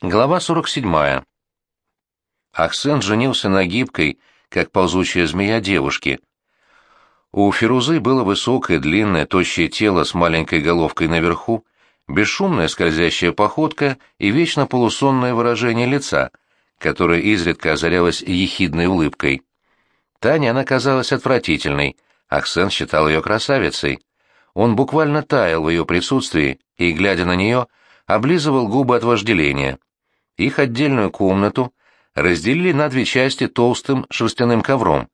Глава 47. Ахсен женился на гибкой, как ползучая змея девушки. У Фирузы было высокое, длинное, тощее тело с маленькой головкой наверху, бесшумная скользящая походка и вечно полусонное выражение лица, которое изредка озарялось ехидной улыбкой. Таня она казалась отвратительной, Ахсен считал ее красавицей. Он буквально таял в ее присутствии и, глядя на нее, облизывал губы от вожделения. Их отдельную комнату разделили на две части толстым шерстяным ковром.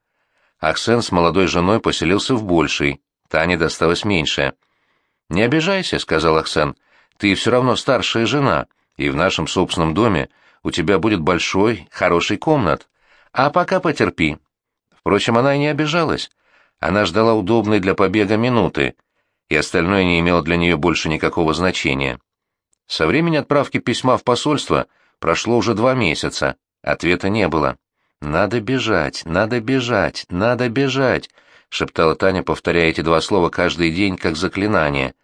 Ахсен с молодой женой поселился в большей, Тане досталось меньшее. «Не обижайся», — сказал Ахсен, — «ты все равно старшая жена, и в нашем собственном доме у тебя будет большой, хороший комнат. А пока потерпи». Впрочем, она и не обижалась. Она ждала удобной для побега минуты, и остальное не имело для нее больше никакого значения. Со времени отправки письма в посольство — Прошло уже два месяца, ответа не было. «Надо бежать, надо бежать, надо бежать», — шептала Таня, повторяя эти два слова каждый день как заклинание.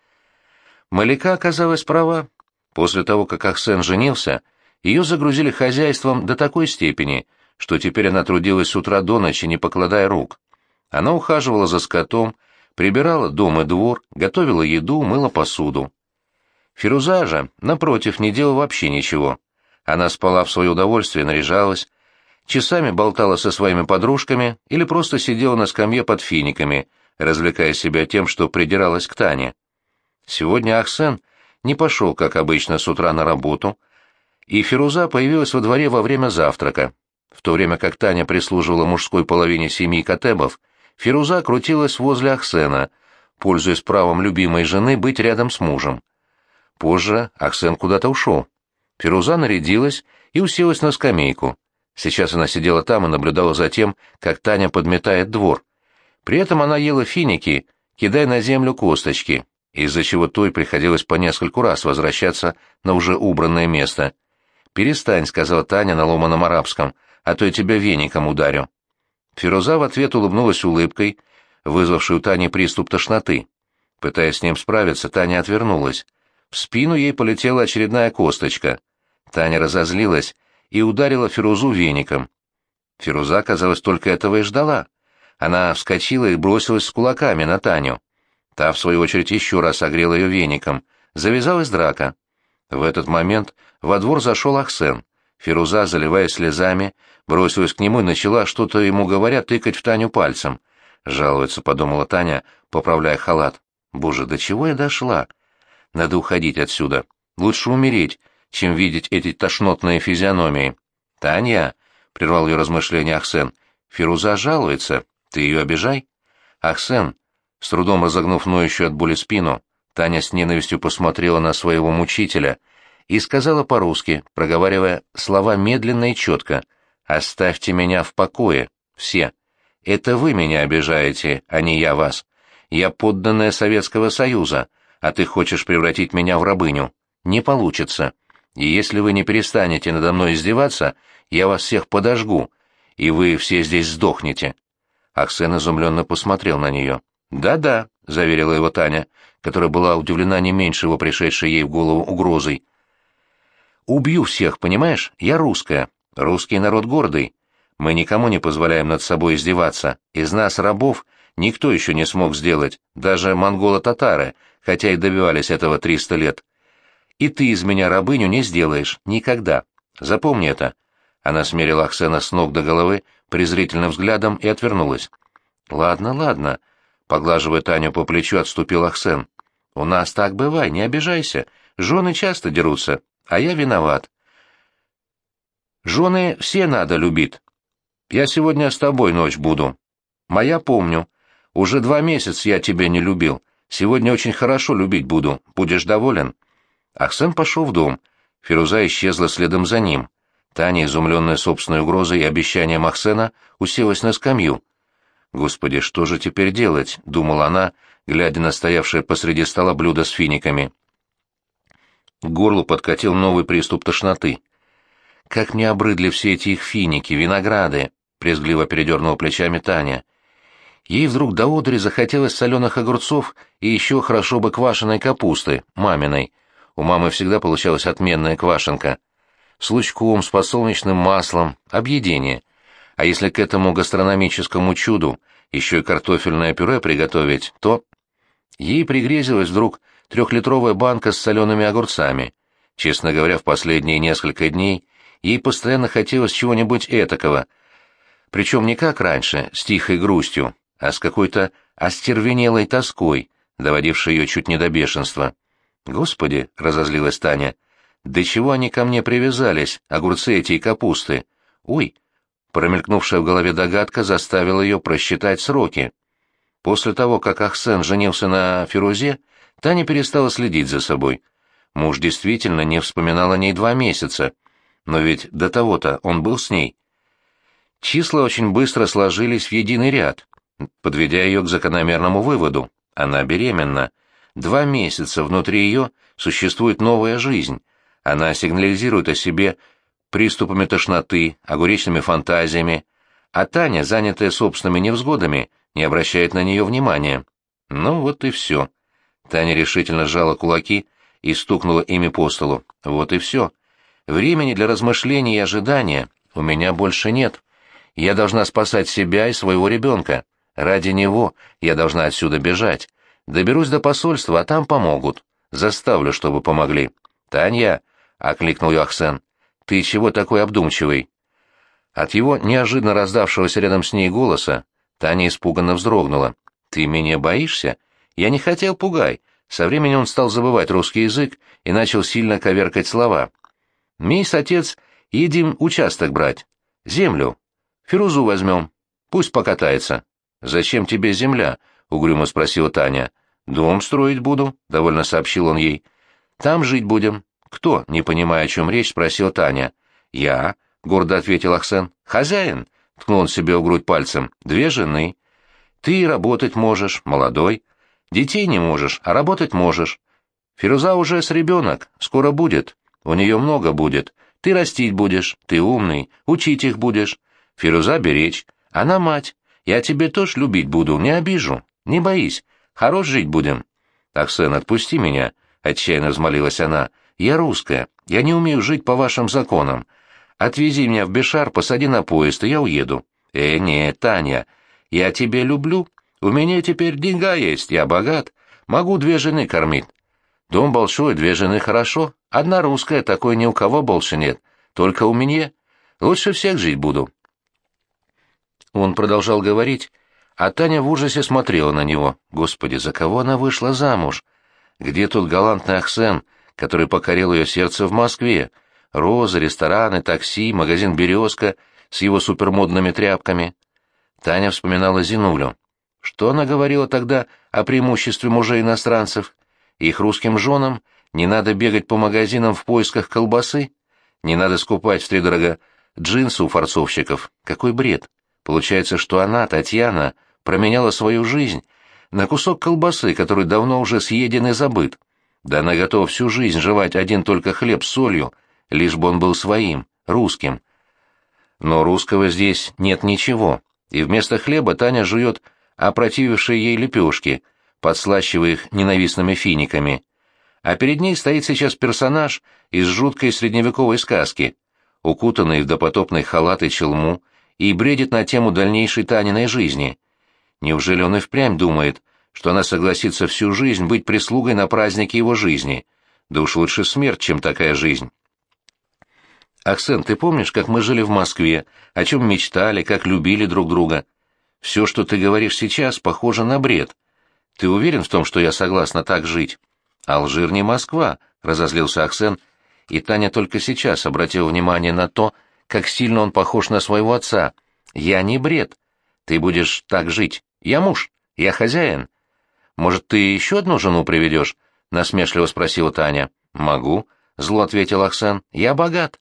Малика оказалась права. После того, как Ахсен женился, ее загрузили хозяйством до такой степени, что теперь она трудилась с утра до ночи, не покладая рук. Она ухаживала за скотом, прибирала дом и двор, готовила еду, мыла посуду. Фируза же, напротив, не делала вообще ничего. Она спала в свое удовольствие, наряжалась, часами болтала со своими подружками или просто сидела на скамье под финиками, развлекая себя тем, что придиралась к Тане. Сегодня Ахсен не пошел, как обычно, с утра на работу, и Фируза появилась во дворе во время завтрака. В то время как Таня прислуживала мужской половине семьи Катебов, Фируза крутилась возле Ахсена, пользуясь правом любимой жены быть рядом с мужем. Позже Ахсен куда-то ушел. Фируза нарядилась и уселась на скамейку. Сейчас она сидела там и наблюдала за тем, как Таня подметает двор. При этом она ела финики, кидая на землю косточки, из-за чего той приходилось по нескольку раз возвращаться на уже убранное место. «Перестань», — сказала Таня на ломаном арабском, — «а то я тебя веником ударю». Фируза в ответ улыбнулась улыбкой, вызвавшей у Тани приступ тошноты. Пытаясь с ним справиться, Таня отвернулась. В спину ей полетела очередная косточка. Таня разозлилась и ударила Фирузу веником. Фируза, казалось, только этого и ждала. Она вскочила и бросилась с кулаками на Таню. Та, в свою очередь, еще раз огрела ее веником. Завязалась драка. В этот момент во двор зашел Ахсен. Фируза, заливаясь слезами, бросилась к нему и начала, что-то ему говоря, тыкать в Таню пальцем. «Жалуется», — подумала Таня, поправляя халат. «Боже, до чего я дошла? Надо уходить отсюда. Лучше умереть, чем видеть эти тошнотные физиономии. «Таня!» — прервал ее размышления Ахсен. «Фируза жалуется. Ты ее обижай?» «Ахсен!» С трудом разогнув ноющую от боли спину, Таня с ненавистью посмотрела на своего мучителя и сказала по-русски, проговаривая слова медленно и четко. «Оставьте меня в покое, все. Это вы меня обижаете, а не я вас. Я подданная Советского Союза, а ты хочешь превратить меня в рабыню. Не получится и если вы не перестанете надо мной издеваться, я вас всех подожгу, и вы все здесь сдохнете». Аксен изумленно посмотрел на нее. «Да-да», — заверила его Таня, которая была удивлена не меньше его пришедшей ей в голову угрозой. «Убью всех, понимаешь? Я русская. Русский народ гордый. Мы никому не позволяем над собой издеваться. Из нас, рабов, никто еще не смог сделать, даже монголо-татары, хотя и добивались этого триста лет. И ты из меня рабыню не сделаешь. Никогда. Запомни это. Она смерила Аксена с ног до головы презрительным взглядом и отвернулась. «Ладно, ладно», — поглаживая Таню по плечу, отступил Аксен. «У нас так бывай, не обижайся. Жены часто дерутся, а я виноват». «Жены все надо любить. Я сегодня с тобой ночь буду. Моя помню. Уже два месяца я тебя не любил. Сегодня очень хорошо любить буду. Будешь доволен?» Ахсен пошел в дом. Фируза исчезла следом за ним. Таня, изумленная собственной угрозой и обещанием Ахсена, уселась на скамью. «Господи, что же теперь делать?» — думала она, глядя на стоявшее посреди стола блюдо с финиками. К горлу подкатил новый приступ тошноты. «Как мне обрыдли все эти их финики, винограды!» — презгливо передернула плечами Таня. Ей вдруг до одури захотелось соленых огурцов и еще хорошо бы квашеной капусты, маминой. У мамы всегда получалась отменная квашенка. с лучком, с подсолнечным маслом, объедение. А если к этому гастрономическому чуду еще и картофельное пюре приготовить, то... Ей пригрезилась вдруг трехлитровая банка с солеными огурцами. Честно говоря, в последние несколько дней ей постоянно хотелось чего-нибудь этакого, причем не как раньше, с тихой грустью, а с какой-то остервенелой тоской, доводившей ее чуть не до бешенства. «Господи!» — разозлилась Таня. «Да чего они ко мне привязались, огурцы эти и капусты? Ой!» Промелькнувшая в голове догадка заставила ее просчитать сроки. После того, как Ахсен женился на Фирузе, Таня перестала следить за собой. Муж действительно не вспоминал о ней два месяца, но ведь до того-то он был с ней. Числа очень быстро сложились в единый ряд, подведя ее к закономерному выводу. Она беременна. Два месяца внутри ее существует новая жизнь. Она сигнализирует о себе приступами тошноты, огуречными фантазиями, а Таня, занятая собственными невзгодами, не обращает на нее внимания. Ну вот и все. Таня решительно сжала кулаки и стукнула ими по столу. Вот и все. Времени для размышлений и ожидания у меня больше нет. Я должна спасать себя и своего ребенка. Ради него я должна отсюда бежать. Доберусь до посольства, а там помогут. Заставлю, чтобы помогли. «Таня!» — окликнул ее Ахсен. «Ты чего такой обдумчивый?» От его неожиданно раздавшегося рядом с ней голоса Таня испуганно вздрогнула. «Ты меня боишься?» «Я не хотел пугай». Со временем он стал забывать русский язык и начал сильно коверкать слова. «Мисс, отец, едем участок брать. Землю. Фирузу возьмем. Пусть покатается». «Зачем тебе земля?» — угрюмо спросила Таня. «Дом строить буду», — довольно сообщил он ей. «Там жить будем». «Кто?» — не понимая, о чем речь, спросила Таня. «Я», — гордо ответил Ахсен. «Хозяин», — ткнул он себе в грудь пальцем. «Две жены. Ты работать можешь, молодой. Детей не можешь, а работать можешь. Фируза уже с ребенок, скоро будет. У нее много будет. Ты растить будешь, ты умный, учить их будешь. Фируза беречь. Она мать. Я тебе тоже любить буду, не обижу. Не боись. Хорош жить будем. Аксен, отпусти меня, — отчаянно взмолилась она. Я русская. Я не умею жить по вашим законам. Отвези меня в Бешар, посади на поезд, и я уеду. Э, не, Таня, я тебя люблю. У меня теперь деньга есть, я богат. Могу две жены кормить. Дом большой, две жены хорошо. Одна русская, такой ни у кого больше нет. Только у меня. Лучше всех жить буду. Он продолжал говорить, а Таня в ужасе смотрела на него. Господи, за кого она вышла замуж? Где тот галантный Ахсен, который покорил ее сердце в Москве? Розы, рестораны, такси, магазин «Березка» с его супермодными тряпками. Таня вспоминала Зинулю. Что она говорила тогда о преимуществе мужей-иностранцев? Их русским женам не надо бегать по магазинам в поисках колбасы? Не надо скупать втридорога джинсы у форцовщиков? Какой бред! Получается, что она, Татьяна, променяла свою жизнь на кусок колбасы, который давно уже съеден и забыт. Да она готова всю жизнь жевать один только хлеб с солью, лишь бы он был своим, русским. Но русского здесь нет ничего, и вместо хлеба Таня жует опротивившие ей лепешки, подслащивая их ненавистными финиками. А перед ней стоит сейчас персонаж из жуткой средневековой сказки, укутанный в допотопный халат и челму, и бредит на тему дальнейшей Таниной жизни. Неужели он и впрямь думает, что она согласится всю жизнь быть прислугой на празднике его жизни? Да уж лучше смерть, чем такая жизнь. «Аксен, ты помнишь, как мы жили в Москве, о чем мечтали, как любили друг друга? Все, что ты говоришь сейчас, похоже на бред. Ты уверен в том, что я согласна так жить?» «Алжир не Москва», — разозлился Аксен, и Таня только сейчас обратила внимание на то, как сильно он похож на своего отца. «Я не бред. Ты будешь так жить. Я муж. Я хозяин. Может, ты еще одну жену приведешь?» — насмешливо спросила Таня. «Могу», — зло ответил Оксан. «Я богат.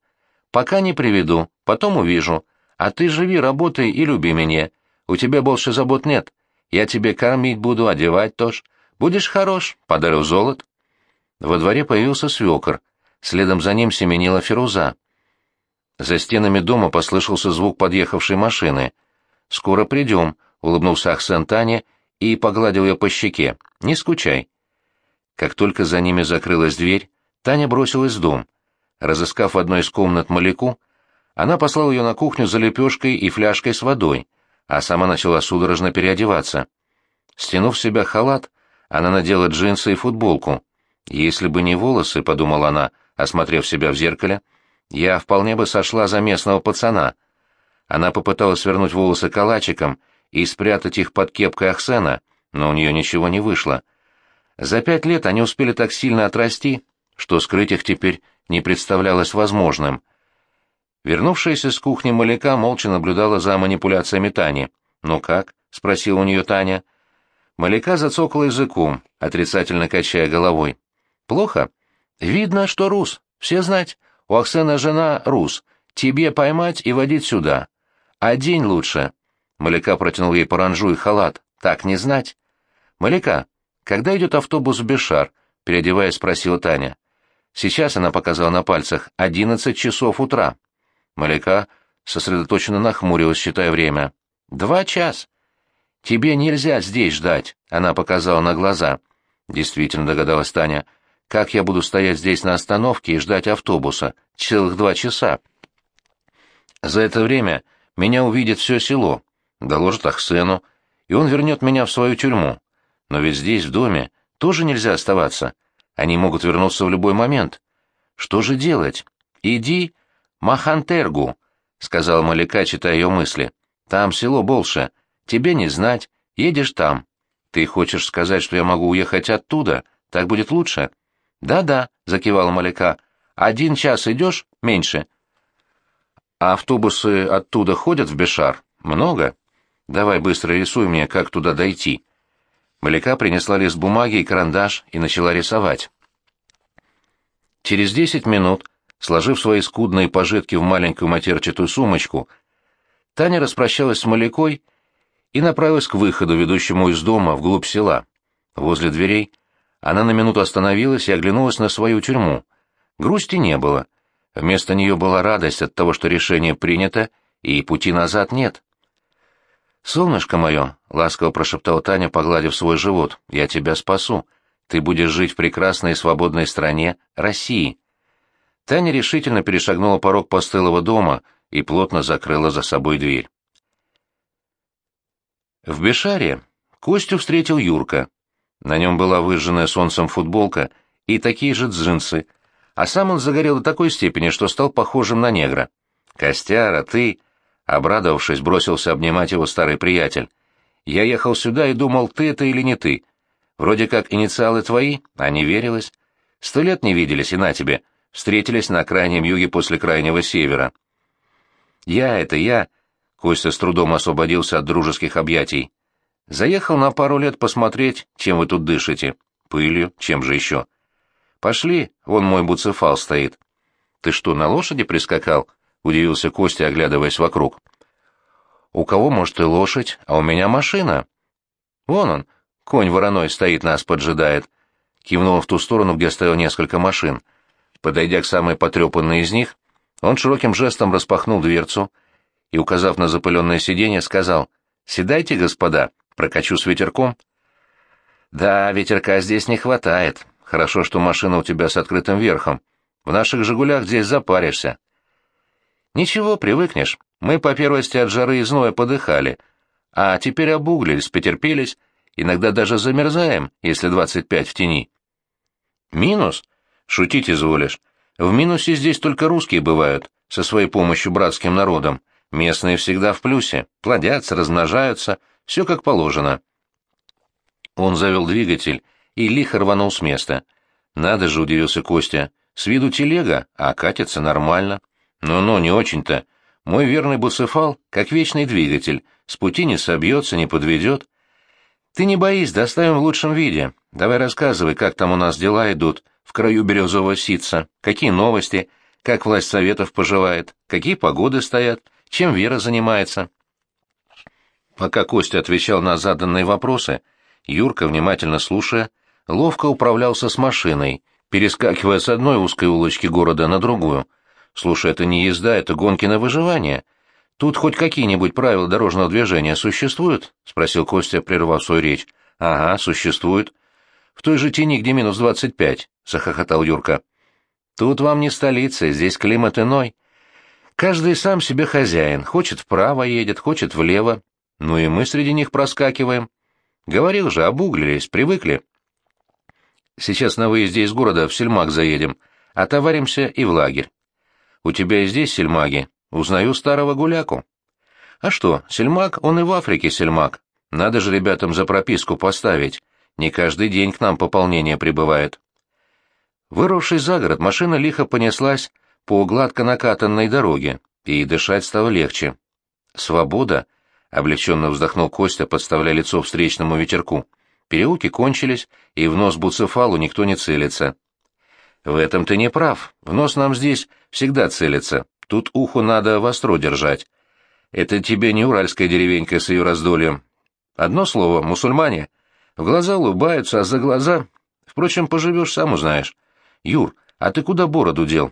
Пока не приведу, потом увижу. А ты живи, работай и люби меня. У тебя больше забот нет. Я тебе кормить буду, одевать тоже. Будешь хорош, подарю золот». Во дворе появился свекор. Следом за ним семенила Феруза. За стенами дома послышался звук подъехавшей машины. «Скоро придем», — улыбнулся Ахсен Тане и погладил ее по щеке. «Не скучай». Как только за ними закрылась дверь, Таня бросилась в дом. Разыскав в одной из комнат Маляку, она послала ее на кухню за лепешкой и фляжкой с водой, а сама начала судорожно переодеваться. Стянув в себя халат, она надела джинсы и футболку. «Если бы не волосы», — подумала она, осмотрев себя в зеркале, — «я вполне бы сошла за местного пацана». Она попыталась свернуть волосы калачиком и спрятать их под кепкой Ахсена, но у нее ничего не вышло. За пять лет они успели так сильно отрасти, что скрыть их теперь не представлялось возможным. Вернувшаяся с кухни Маляка молча наблюдала за манипуляциями Тани. «Ну как?» — спросила у нее Таня. Маляка зацокала языком, отрицательно качая головой. «Плохо? Видно, что рус. Все знать. У Аксена жена рус. Тебе поймать и водить сюда. А день лучше». Маляка протянул ей паранжу и халат. «Так не знать». «Маляка, когда идет автобус в Бешар?» — переодеваясь, спросила Таня. Сейчас она показала на пальцах одиннадцать часов утра. Маляка сосредоточенно нахмурилась, считая время. «Два час!» «Тебе нельзя здесь ждать», — она показала на глаза. Действительно догадалась Таня. «Как я буду стоять здесь на остановке и ждать автобуса? Целых два часа». «За это время меня увидит все село, доложит Ахсену, и он вернет меня в свою тюрьму. Но ведь здесь, в доме, тоже нельзя оставаться. Они могут вернуться в любой момент. Что же делать? Иди Махантергу, сказал Маляка, читая ее мысли. Там село больше. Тебе не знать. Едешь там. Ты хочешь сказать, что я могу уехать оттуда? Так будет лучше? Да-да, закивала Маляка. Один час идешь, меньше. А автобусы оттуда ходят в Бешар? Много? Давай быстро рисуй мне, как туда дойти. Маляка принесла лист бумаги и карандаш и начала рисовать. Через десять минут Сложив свои скудные пожитки в маленькую матерчатую сумочку, Таня распрощалась с Малякой и направилась к выходу, ведущему из дома вглубь села. Возле дверей она на минуту остановилась и оглянулась на свою тюрьму. Грусти не было. Вместо нее была радость от того, что решение принято, и пути назад нет. «Солнышко мое», — ласково прошептала Таня, погладив свой живот, — «я тебя спасу. Ты будешь жить в прекрасной и свободной стране, России». Таня решительно перешагнула порог постылого дома и плотно закрыла за собой дверь. В Бешаре Костю встретил Юрка. На нем была выжженная солнцем футболка и такие же джинсы, а сам он загорел до такой степени, что стал похожим на негра. «Костяра, ты...» — обрадовавшись, бросился обнимать его старый приятель. «Я ехал сюда и думал, ты это или не ты. Вроде как инициалы твои, а не верилось. Сто лет не виделись, и на тебе встретились на крайнем юге после крайнего севера. «Я — это я», — Костя с трудом освободился от дружеских объятий. «Заехал на пару лет посмотреть, чем вы тут дышите. Пылью, чем же еще?» «Пошли, вон мой буцефал стоит». «Ты что, на лошади прискакал?» — удивился Костя, оглядываясь вокруг. «У кого, может, и лошадь, а у меня машина». «Вон он, конь вороной стоит, нас поджидает», — кивнул в ту сторону, где стоял несколько машин — Подойдя к самой потрепанной из них, он широким жестом распахнул дверцу и, указав на запыленное сиденье, сказал «Седайте, господа, прокачу с ветерком». «Да, ветерка здесь не хватает. Хорошо, что машина у тебя с открытым верхом. В наших «Жигулях» здесь запаришься». «Ничего, привыкнешь. Мы по первости от жары и зноя подыхали, а теперь обуглились, потерпелись, иногда даже замерзаем, если двадцать пять в тени». «Минус?» Шутить изволишь. В минусе здесь только русские бывают, со своей помощью братским народом. Местные всегда в плюсе, плодятся, размножаются, все как положено. Он завел двигатель и лихо рванул с места. Надо же, удивился Костя, с виду телега, а катится нормально. Ну-ну, не очень-то. Мой верный буцефал, как вечный двигатель, с пути не собьется, не подведет. Ты не боись, доставим в лучшем виде. Давай рассказывай, как там у нас дела идут, в краю березового ситца, какие новости, как власть советов поживает, какие погоды стоят, чем Вера занимается. Пока Костя отвечал на заданные вопросы, Юрка, внимательно слушая, ловко управлялся с машиной, перескакивая с одной узкой улочки города на другую. Слушай, это не езда, это гонки на выживание. Тут хоть какие-нибудь правила дорожного движения существуют? — спросил Костя, прервав свою речь. — Ага, существуют. В той же тени, где минус двадцать пять, — захохотал Юрка. Тут вам не столица, здесь климат иной. Каждый сам себе хозяин, хочет вправо едет, хочет влево. Ну и мы среди них проскакиваем. Говорил же, обуглились, привыкли. Сейчас на выезде из города в Сельмак заедем, отоваримся и в лагерь. У тебя и здесь сельмаги. Узнаю старого гуляку. А что, сельмак, он и в Африке сельмак. Надо же ребятам за прописку поставить. Не каждый день к нам пополнение прибывает. Вырвавшись за город, машина лихо понеслась по гладко накатанной дороге, и дышать стало легче. «Свобода!» — облегченно вздохнул Костя, подставляя лицо встречному ветерку. Переулки кончились, и в нос Буцефалу никто не целится. «В этом ты не прав. В нос нам здесь всегда целится. Тут уху надо востро держать. Это тебе не уральская деревенька с ее раздольем. Одно слово — мусульмане. В глаза улыбаются, а за глаза... Впрочем, поживешь, сам узнаешь. Юр, а ты куда бороду дел?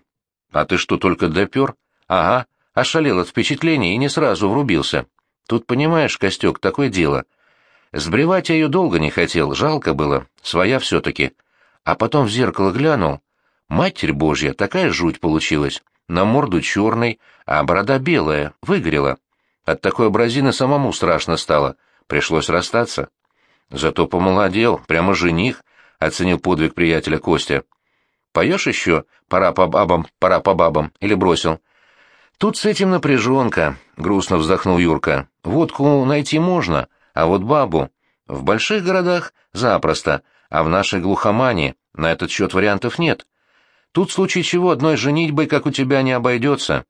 А ты что, только допер? Ага, ошалел от впечатления и не сразу врубился. Тут, понимаешь, Костек, такое дело. Сбривать я ее долго не хотел, жалко было, своя все-таки. А потом в зеркало глянул. Матерь Божья, такая жуть получилась. На морду черный, а борода белая, выгорела. От такой образины самому страшно стало, пришлось расстаться. Зато помолодел, прямо жених, — оценил подвиг приятеля Костя. Поешь еще «Пора по бабам, пора по бабам» или бросил? Тут с этим напряженка, — грустно вздохнул Юрка. Водку найти можно, а вот бабу... В больших городах запросто, а в нашей глухомане на этот счет вариантов нет. Тут в случае чего одной женитьбой, как у тебя, не обойдется.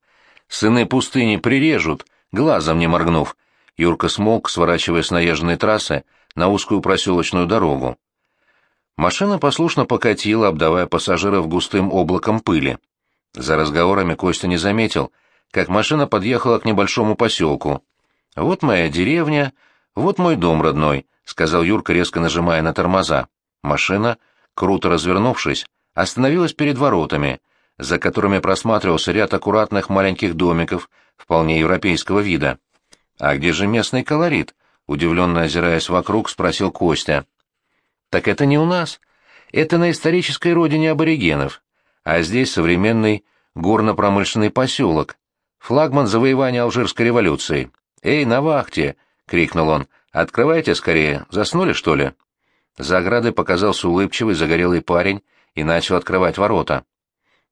Сыны пустыни прирежут, глазом не моргнув. Юрка смолк, сворачивая с наезженной трассы на узкую проселочную дорогу. Машина послушно покатила, обдавая пассажиров густым облаком пыли. За разговорами Костя не заметил, как машина подъехала к небольшому поселку. «Вот моя деревня, вот мой дом родной», — сказал Юрка, резко нажимая на тормоза. Машина, круто развернувшись, остановилась перед воротами, за которыми просматривался ряд аккуратных маленьких домиков вполне европейского вида. «А где же местный колорит?» — удивленно озираясь вокруг, спросил Костя. Так это не у нас. Это на исторической родине аборигенов. А здесь современный горно-промышленный поселок. Флагман завоевания Алжирской революции. «Эй, на вахте!» — крикнул он. «Открывайте скорее. Заснули, что ли?» За оградой показался улыбчивый загорелый парень и начал открывать ворота.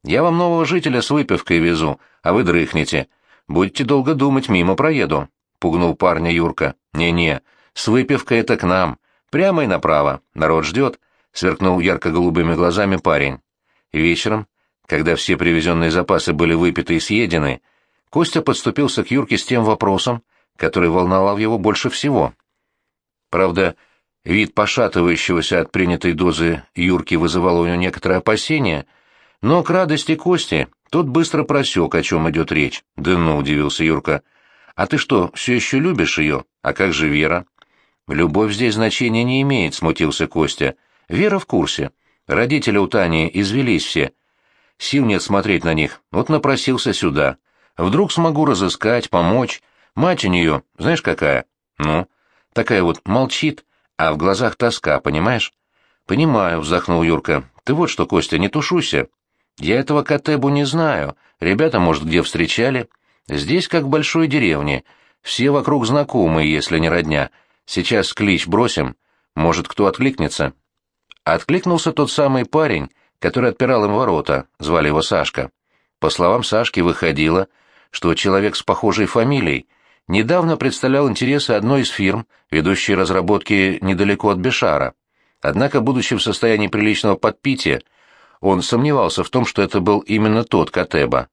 «Я вам нового жителя с выпивкой везу, а вы дрыхнете. Будете долго думать, мимо проеду», — пугнул парня Юрка. «Не-не, с выпивкой это к нам. Прямо и направо. Народ ждет», — сверкнул ярко-голубыми глазами парень. Вечером, когда все привезенные запасы были выпиты и съедены, Костя подступился к Юрке с тем вопросом, который волновал его больше всего. Правда, вид пошатывающегося от принятой дозы Юрки вызывал у него некоторое опасение, но к радости Кости тот быстро просек, о чем идет речь. «Да ну», — удивился Юрка, — «а ты что, все еще любишь ее? А как же Вера?» «Любовь здесь значения не имеет», — смутился Костя. «Вера в курсе. Родители у Тани извелись все. Сил нет смотреть на них. Вот напросился сюда. Вдруг смогу разыскать, помочь. Мать у нее, знаешь какая? Ну, такая вот молчит, а в глазах тоска, понимаешь?» «Понимаю», — вздохнул Юрка. «Ты вот что, Костя, не тушуйся. Я этого Катебу не знаю. Ребята, может, где встречали. Здесь как в большой деревне. Все вокруг знакомые, если не родня». Сейчас клич бросим, может, кто откликнется. Откликнулся тот самый парень, который отпирал им ворота, звали его Сашка. По словам Сашки, выходило, что человек с похожей фамилией недавно представлял интересы одной из фирм, ведущей разработки недалеко от Бешара. Однако, будучи в состоянии приличного подпития, он сомневался в том, что это был именно тот Катеба.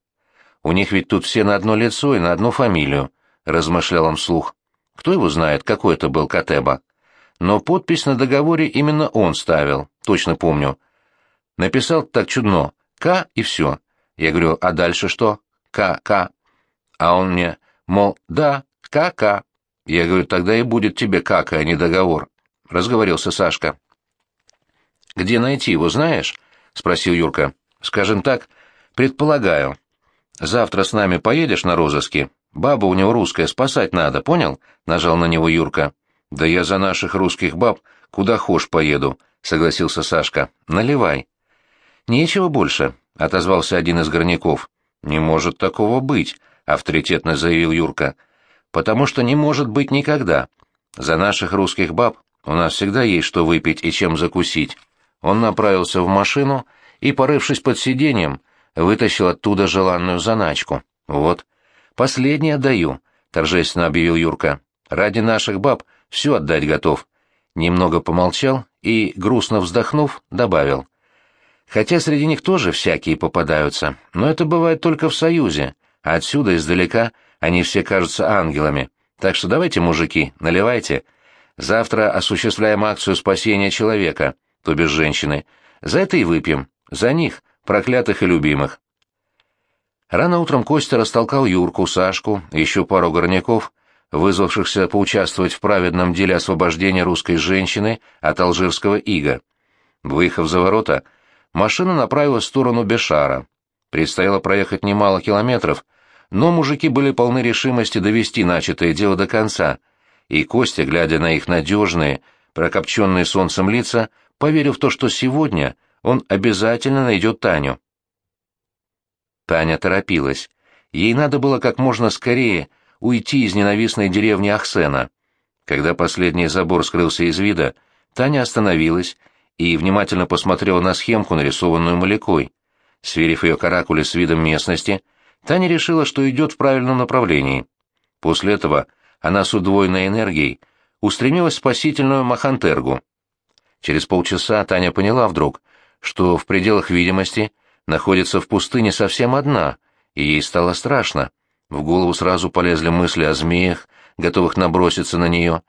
«У них ведь тут все на одно лицо и на одну фамилию», — размышлял он вслух. Кто его знает, какой это был Катеба. Но подпись на договоре именно он ставил, точно помню. Написал так чудно. К и все. Я говорю, а дальше что? К, К. А он мне, мол, да, К, К. Я говорю, тогда и будет тебе как, а не договор. Разговорился Сашка. «Где найти его, знаешь?» — спросил Юрка. «Скажем так, предполагаю. Завтра с нами поедешь на розыски, Баба у него русская, спасать надо, понял? Нажал на него Юрка. Да я за наших русских баб куда хошь поеду, согласился Сашка. Наливай. Нечего больше. — отозвался один из горняков. «Не может такого быть», — авторитетно заявил Юрка. «Потому что не может быть никогда. За наших русских баб у нас всегда есть что выпить и чем закусить». Он направился в машину и, порывшись под сиденьем, вытащил оттуда желанную заначку. «Вот. Последнее отдаю», — торжественно объявил Юрка. «Ради наших баб все отдать готов». Немного помолчал и, грустно вздохнув, добавил. «Хотя среди них тоже всякие попадаются, но это бывает только в Союзе, а отсюда, издалека, они все кажутся ангелами. Так что давайте, мужики, наливайте. Завтра осуществляем акцию спасения человека, то без женщины. За это и выпьем. За них, проклятых и любимых». Рано утром Костя растолкал Юрку, Сашку, еще пару горняков, вызвавшихся поучаствовать в праведном деле освобождения русской женщины от алжирского ига. Выехав за ворота, машина направилась в сторону Бешара. Предстояло проехать немало километров, но мужики были полны решимости довести начатое дело до конца, и Костя, глядя на их надежные, прокопченные солнцем лица, поверил в то, что сегодня он обязательно найдет Таню. Таня торопилась. Ей надо было как можно скорее уйти из ненавистной деревни Ахсена. Когда последний забор скрылся из вида, Таня остановилась и внимательно посмотрела на схемку, нарисованную Малякой. Сверив ее каракули с видом местности, Таня решила, что идет в правильном направлении. После этого она с удвоенной энергией устремилась в спасительную Махантергу. Через полчаса Таня поняла вдруг, что в пределах видимости находится в пустыне совсем одна, и ей стало страшно. В голову сразу полезли мысли о змеях, готовых наброситься на нее.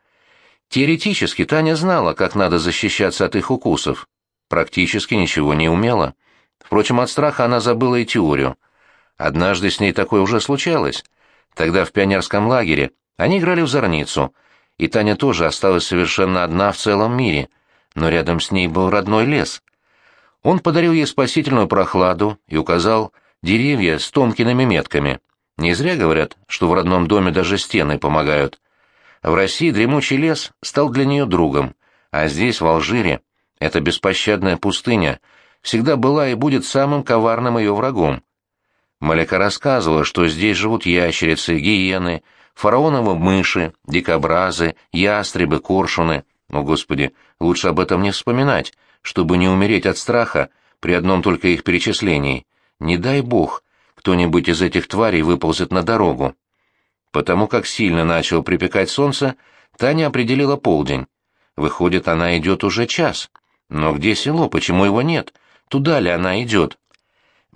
Теоретически Таня знала, как надо защищаться от их укусов. Практически ничего не умела. Впрочем, от страха она забыла и теорию. Однажды с ней такое уже случалось. Тогда в пионерском лагере они играли в зорницу, и Таня тоже осталась совершенно одна в целом мире, но рядом с ней был родной лес. Он подарил ей спасительную прохладу и указал деревья с тонкими метками. Не зря говорят, что в родном доме даже стены помогают. В России дремучий лес стал для нее другом, а здесь, в Алжире, эта беспощадная пустыня всегда была и будет самым коварным ее врагом. Маляка рассказывала, что здесь живут ящерицы, гиены, фараоновы мыши, дикобразы, ястребы, коршуны. О, Господи, лучше об этом не вспоминать, чтобы не умереть от страха при одном только их перечислении. Не дай бог, кто-нибудь из этих тварей выползет на дорогу. Потому как сильно начало припекать солнце, Таня определила полдень. Выходит, она идет уже час. Но где село, почему его нет? Туда ли она идет?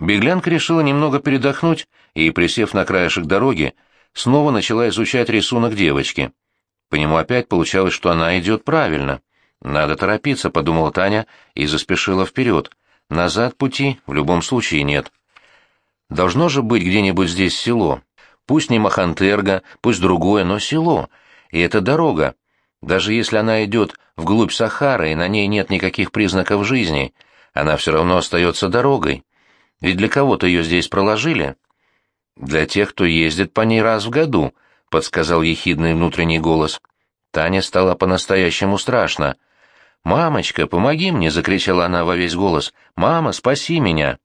Беглянка решила немного передохнуть и, присев на краешек дороги, снова начала изучать рисунок девочки. По нему опять получалось, что она идет правильно. «Надо торопиться», — подумала Таня и заспешила вперед. «Назад пути в любом случае нет». Должно же быть где-нибудь здесь село. Пусть не Махантерга, пусть другое, но село. И это дорога. Даже если она идет вглубь Сахары, и на ней нет никаких признаков жизни, она все равно остается дорогой. Ведь для кого-то ее здесь проложили. Для тех, кто ездит по ней раз в году, — подсказал ехидный внутренний голос. Таня стала по-настоящему страшно. «Мамочка, помоги мне!» — закричала она во весь голос. «Мама, спаси меня!»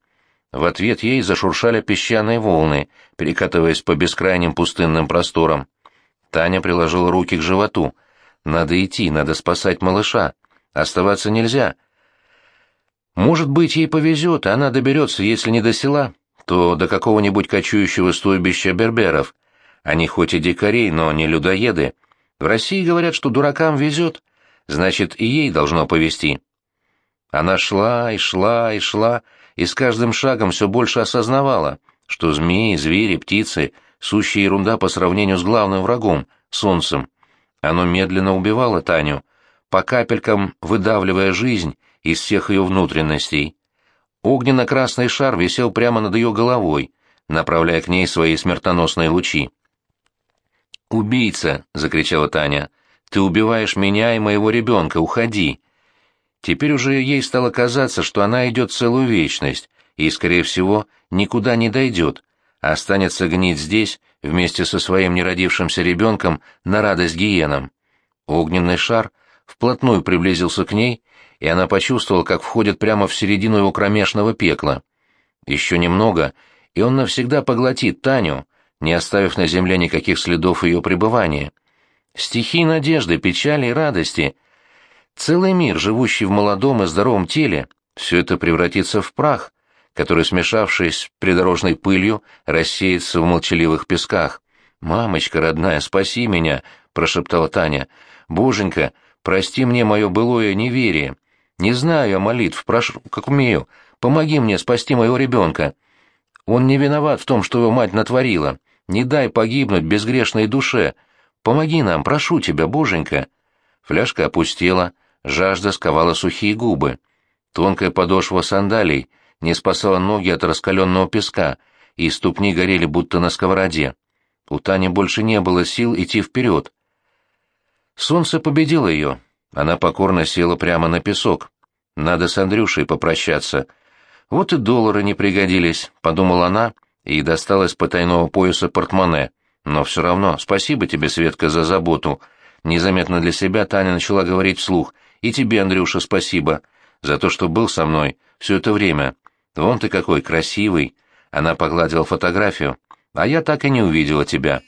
В ответ ей зашуршали песчаные волны, перекатываясь по бескрайним пустынным просторам. Таня приложила руки к животу. «Надо идти, надо спасать малыша. Оставаться нельзя. Может быть, ей повезет, она доберется, если не до села, то до какого-нибудь кочующего стойбища берберов. Они хоть и дикари, но не людоеды. В России говорят, что дуракам везет, значит, и ей должно повезти». Она шла и шла и шла, и с каждым шагом все больше осознавала, что змеи, звери, птицы — сущая ерунда по сравнению с главным врагом — солнцем. Оно медленно убивало Таню, по капелькам выдавливая жизнь из всех ее внутренностей. Огненно-красный шар висел прямо над ее головой, направляя к ней свои смертоносные лучи. «Убийца!» — закричала Таня. «Ты убиваешь меня и моего ребенка, уходи!» Теперь уже ей стало казаться, что она идет целую вечность и, скорее всего, никуда не дойдет, а останется гнить здесь вместе со своим неродившимся ребенком на радость гиенам. Огненный шар вплотную приблизился к ней, и она почувствовала, как входит прямо в середину его кромешного пекла. Еще немного, и он навсегда поглотит Таню, не оставив на земле никаких следов ее пребывания. Стихи надежды, печали и радости. Целый мир, живущий в молодом и здоровом теле, все это превратится в прах, который, смешавшись с придорожной пылью, рассеется в молчаливых песках. «Мамочка родная, спаси меня!» — прошептала Таня. «Боженька, прости мне мое былое неверие. Не знаю я молитв, прошу, как умею. Помоги мне спасти моего ребенка. Он не виноват в том, что его мать натворила. Не дай погибнуть безгрешной душе. Помоги нам, прошу тебя, боженька». Фляжка опустела, жажда сковала сухие губы. Тонкая подошва сандалий не спасала ноги от раскаленного песка, и ступни горели будто на сковороде. У Тани больше не было сил идти вперед. Солнце победило ее. Она покорно села прямо на песок. Надо с Андрюшей попрощаться. Вот и доллары не пригодились, подумала она и достала из потайного пояса портмоне. Но все равно, спасибо тебе, Светка, за заботу. Незаметно для себя Таня начала говорить вслух. И тебе, Андрюша, спасибо за то, что был со мной все это время. Вон ты какой красивый. Она погладила фотографию. А я так и не увидела тебя.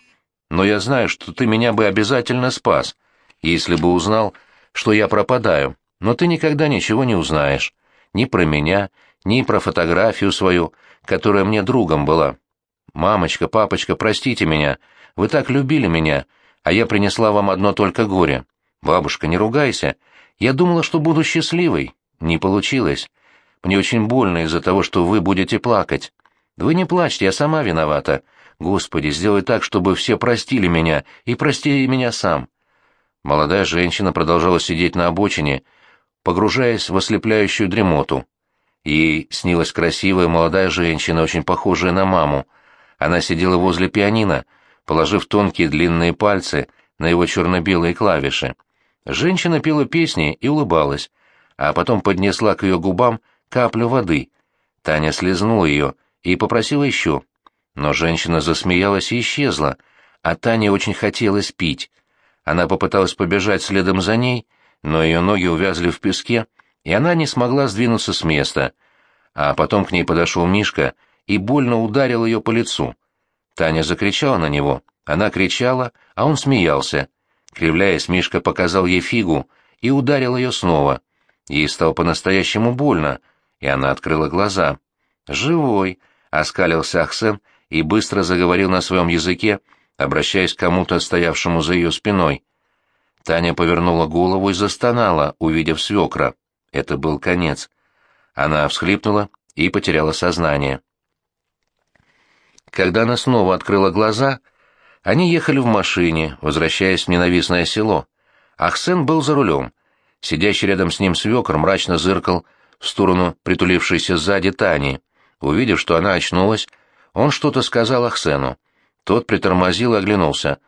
Но я знаю, что ты меня бы обязательно спас, если бы узнал, что я пропадаю. Но ты никогда ничего не узнаешь. Ни про меня, ни про фотографию свою, которая мне другом была. Мамочка, папочка, простите меня. Вы так любили меня, а я принесла вам одно только горе. Бабушка, не ругайся. Я думала, что буду счастливой. Не получилось. Мне очень больно из-за того, что вы будете плакать. Вы не плачьте, я сама виновата. Господи, сделай так, чтобы все простили меня, и прости меня сам. Молодая женщина продолжала сидеть на обочине, погружаясь в ослепляющую дремоту. Ей снилась красивая молодая женщина, очень похожая на маму. Она сидела возле пианино, положив тонкие длинные пальцы на его черно-белые клавиши. Женщина пела песни и улыбалась, а потом поднесла к ее губам каплю воды. Таня слезнула ее и попросила еще. Но женщина засмеялась и исчезла, а Тане очень хотелось пить. Она попыталась побежать следом за ней, но ее ноги увязли в песке, и она не смогла сдвинуться с места. А потом к ней подошел Мишка и больно ударил ее по лицу. Таня закричала на него. Она кричала, а он смеялся. Кривляясь, Мишка показал ей фигу и ударил ее снова. Ей стало по-настоящему больно, и она открыла глаза. «Живой!» — оскалился Ахсен и быстро заговорил на своем языке, обращаясь к кому-то, стоявшему за ее спиной. Таня повернула голову и застонала, увидев свекра. Это был конец. Она всхлипнула и потеряла сознание. Когда она снова открыла глаза, они ехали в машине, возвращаясь в ненавистное село. Ахсен был за рулем. Сидящий рядом с ним свекр мрачно зыркал в сторону притулившейся сзади Тани. Увидев, что она очнулась, он что-то сказал Ахсену. Тот притормозил и оглянулся.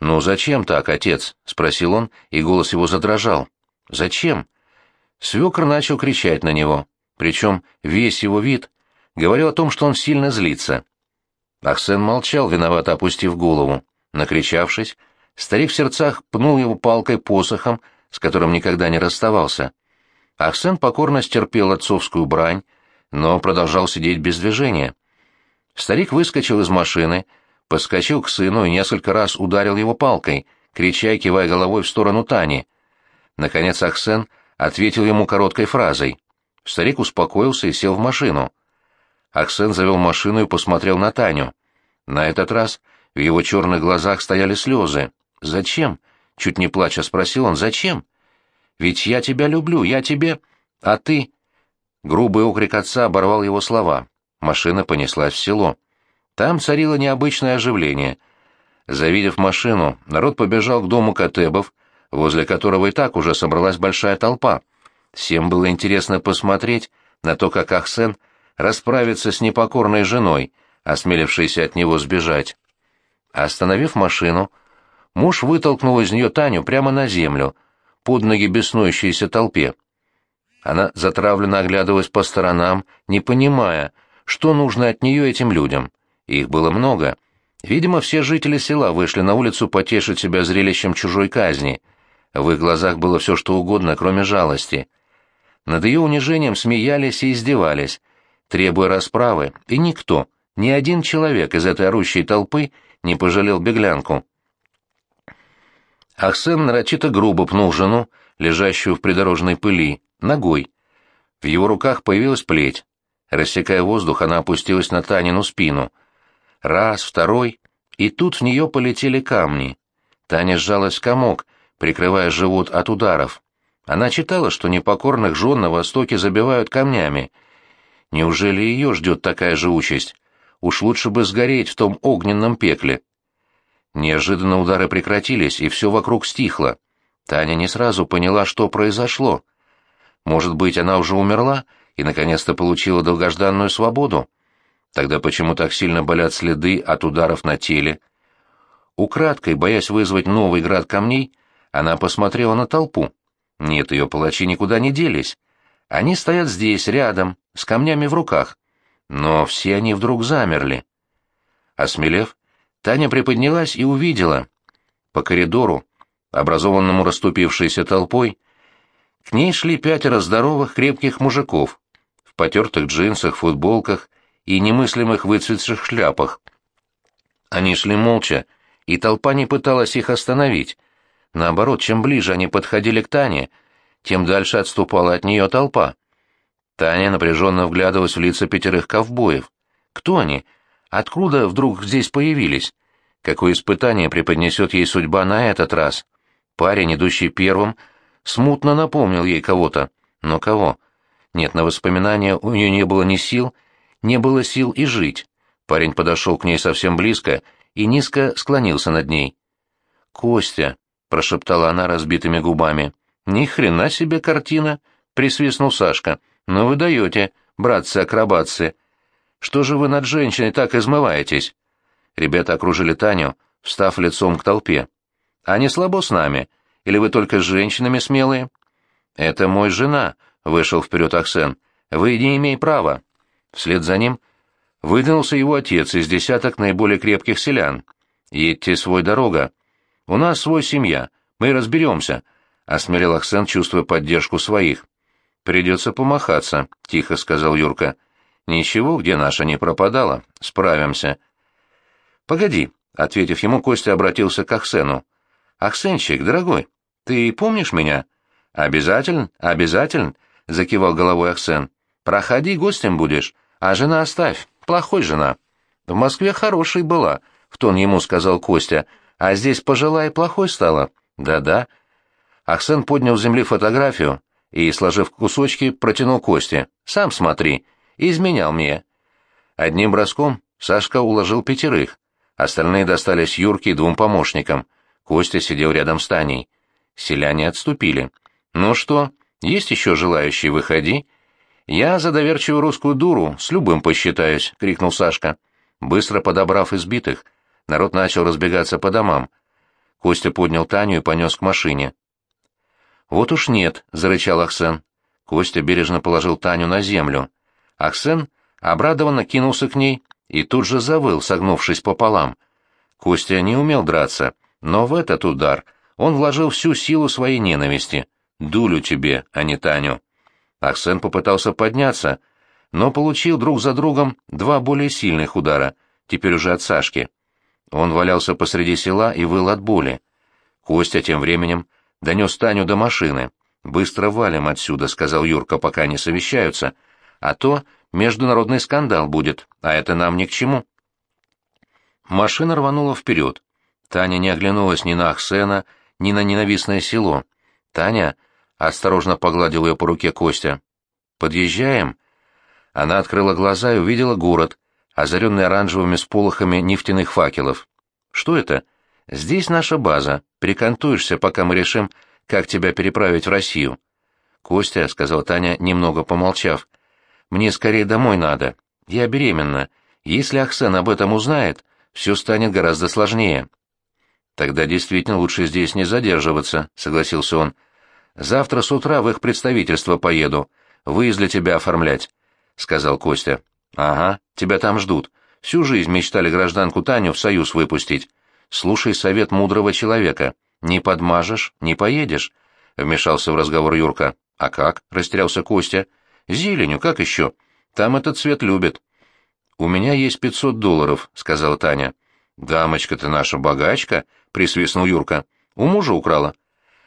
«Ну зачем так, отец?» — спросил он, и голос его задрожал. «Зачем?» Свекр начал кричать на него, причем весь его вид говорил о том, что он сильно злится. Ахсен молчал, виновато опустив голову. Накричавшись, старик в сердцах пнул его палкой-посохом, с которым никогда не расставался. Ахсен покорно стерпел отцовскую брань, но продолжал сидеть без движения. Старик выскочил из машины, подскочил к сыну и несколько раз ударил его палкой, крича и кивая головой в сторону Тани. Наконец Ахсен ответил ему короткой фразой. Старик успокоился и сел в машину. Ахсен завел машину и посмотрел на Таню. На этот раз в его черных глазах стояли слезы. «Зачем?» — чуть не плача спросил он. «Зачем?» «Ведь я тебя люблю, я тебе... А ты...» Грубый окрик отца оборвал его слова. Машина понеслась в село. Там царило необычное оживление. Завидев машину, народ побежал к дому Катебов, возле которого и так уже собралась большая толпа. Всем было интересно посмотреть на то, как Ахсен расправится с непокорной женой, осмелившейся от него сбежать. Остановив машину, муж вытолкнул из нее Таню прямо на землю, под ноги беснующейся толпе. Она затравленно оглядывалась по сторонам, не понимая, что нужно от нее этим людям. Их было много. Видимо, все жители села вышли на улицу потешить себя зрелищем чужой казни. В их глазах было все что угодно, кроме жалости. Над ее унижением смеялись и издевались. требуя расправы, и никто, ни один человек из этой орущей толпы не пожалел беглянку. Ахсен нарочито грубо пнул жену, лежащую в придорожной пыли, ногой. В его руках появилась плеть. Рассекая воздух, она опустилась на Танину спину. Раз, второй, и тут в нее полетели камни. Таня сжалась в комок, прикрывая живот от ударов. Она читала, что непокорных жен на Востоке забивают камнями. Неужели ее ждет такая же участь? Уж лучше бы сгореть в том огненном пекле. Неожиданно удары прекратились, и все вокруг стихло. Таня не сразу поняла, что произошло. Может быть, она уже умерла и наконец-то получила долгожданную свободу? Тогда почему так сильно болят следы от ударов на теле? Украдкой, боясь вызвать новый град камней, она посмотрела на толпу. Нет, ее палачи никуда не делись. Они стоят здесь, рядом, с камнями в руках. Но все они вдруг замерли. Осмелев, Таня приподнялась и увидела. По коридору, образованному расступившейся толпой, к ней шли пятеро здоровых крепких мужиков в потертых джинсах, футболках и немыслимых выцветших шляпах. Они шли молча, и толпа не пыталась их остановить. Наоборот, чем ближе они подходили к Тане, тем дальше отступала от нее толпа. Таня напряженно вглядывалась в лица пятерых ковбоев. Кто они? Откуда вдруг здесь появились? Какое испытание преподнесет ей судьба на этот раз? Парень, идущий первым, смутно напомнил ей кого-то. Но кого? Нет, на воспоминания у нее не было ни сил, не было сил и жить. Парень подошел к ней совсем близко и низко склонился над ней. «Костя», — прошептала она разбитыми губами. «Ни хрена себе картина!» — присвистнул Сашка. «Ну вы даете, братцы-акробатцы! Что же вы над женщиной так измываетесь?» Ребята окружили Таню, встав лицом к толпе. «А не слабо с нами? Или вы только с женщинами смелые?» «Это мой жена», — вышел вперед Аксен. «Вы не имеете права». Вслед за ним выдвинулся его отец из десяток наиболее крепких селян. «Едьте свой дорога. У нас свой семья. Мы разберемся», — осмелел Аксен, чувствуя поддержку своих. «Придется помахаться», — тихо сказал Юрка. «Ничего, где наша не пропадала. Справимся». «Погоди», — ответив ему, Костя обратился к Аксену. «Аксенчик, дорогой, ты помнишь меня?» «Обязательно, обязательно», — закивал головой Аксен. «Проходи, гостем будешь, а жена оставь, плохой жена». «В Москве хорошей была», — в тон ему сказал Костя, — «а здесь пожила и плохой стала». «Да-да». Аксен поднял с земли фотографию и, сложив кусочки, протянул Косте. «Сам смотри. Изменял мне». Одним броском Сашка уложил пятерых. Остальные достались Юрке и двум помощникам. Костя сидел рядом с Таней. Селяне отступили. «Ну что, есть еще желающие, выходи?» «Я за доверчивую русскую дуру с любым посчитаюсь», — крикнул Сашка. Быстро подобрав избитых, народ начал разбегаться по домам. Костя поднял Таню и понес к машине. «Вот уж нет», — зарычал Ахсен. Костя бережно положил Таню на землю. Ахсен обрадованно кинулся к ней и тут же завыл, согнувшись пополам. Костя не умел драться, но в этот удар он вложил всю силу своей ненависти. «Дулю тебе, а не Таню». Аксен попытался подняться, но получил друг за другом два более сильных удара, теперь уже от Сашки. Он валялся посреди села и выл от боли. Костя тем временем донес Таню до машины. «Быстро валим отсюда», — сказал Юрка, пока не совещаются. «А то международный скандал будет, а это нам ни к чему». Машина рванула вперед. Таня не оглянулась ни на Ахсена, ни на ненавистное село. Таня Осторожно погладил ее по руке Костя. «Подъезжаем?» Она открыла глаза и увидела город, озаренный оранжевыми сполохами нефтяных факелов. «Что это?» «Здесь наша база. Прикантуешься, пока мы решим, как тебя переправить в Россию». «Костя», — сказала Таня, немного помолчав, — «мне скорее домой надо. Я беременна. Если Ахсен об этом узнает, все станет гораздо сложнее». «Тогда действительно лучше здесь не задерживаться», — согласился он. Завтра с утра в их представительство поеду. Выезд для тебя оформлять», — сказал Костя. «Ага, тебя там ждут. Всю жизнь мечтали гражданку Таню в союз выпустить. Слушай совет мудрого человека. Не подмажешь, не поедешь», — вмешался в разговор Юрка. «А как?» — растерялся Костя. «Зеленью, как еще? Там этот цвет любят». «У меня есть пятьсот долларов», — сказала Таня. «Дамочка ты наша богачка», — присвистнул Юрка. «У мужа украла».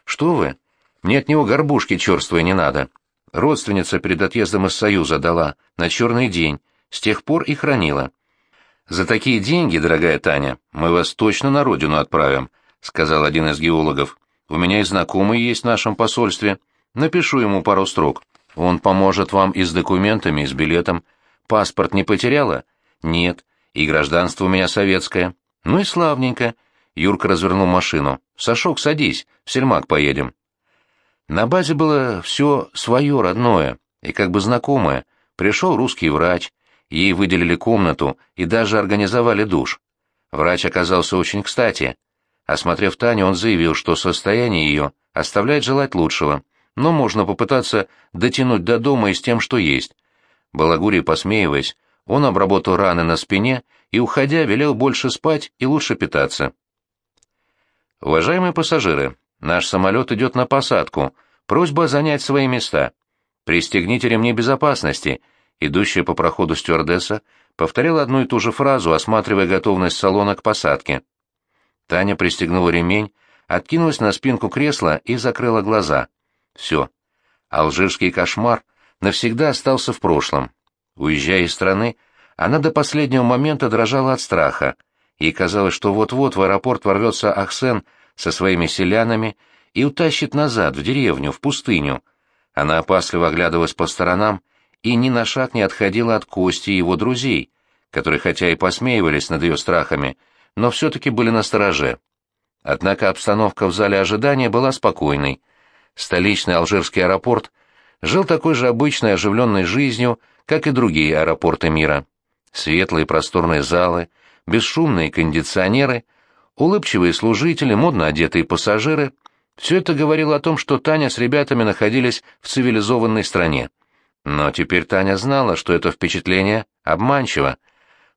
«Что вы? Мне от него горбушки черствые не надо. Родственница перед отъездом из Союза дала, на черный день, с тех пор и хранила». «За такие деньги, дорогая Таня, мы вас точно на родину отправим», — сказал один из геологов. «У меня и знакомый есть в нашем посольстве. Напишу ему пару строк. Он поможет вам и с документами, и с билетом. Паспорт не потеряла? Нет. И гражданство у меня советское. Ну и славненько. Юрка развернул машину. Сашок, садись, в сельмак поедем. На базе было все свое родное и как бы знакомое. Пришел русский врач, ей выделили комнату и даже организовали душ. Врач оказался очень кстати. Осмотрев Таню, он заявил, что состояние ее оставляет желать лучшего но можно попытаться дотянуть до дома и с тем, что есть. Балагурий, посмеиваясь, он обработал раны на спине и, уходя, велел больше спать и лучше питаться. Уважаемые пассажиры, наш самолет идет на посадку. Просьба занять свои места. Пристегните ремни безопасности. Идущая по проходу стюардесса повторяла одну и ту же фразу, осматривая готовность салона к посадке. Таня пристегнула ремень, откинулась на спинку кресла и закрыла глаза — все. Алжирский кошмар навсегда остался в прошлом. Уезжая из страны, она до последнего момента дрожала от страха. Ей казалось, что вот-вот в аэропорт ворвется Ахсен со своими селянами и утащит назад, в деревню, в пустыню. Она опасливо оглядывалась по сторонам и ни на шаг не отходила от Кости его друзей, которые хотя и посмеивались над ее страхами, но все-таки были на стороже. Однако обстановка в зале ожидания была спокойной столичный алжирский аэропорт жил такой же обычной оживленной жизнью, как и другие аэропорты мира. Светлые просторные залы, бесшумные кондиционеры, улыбчивые служители, модно одетые пассажиры — все это говорило о том, что Таня с ребятами находились в цивилизованной стране. Но теперь Таня знала, что это впечатление обманчиво.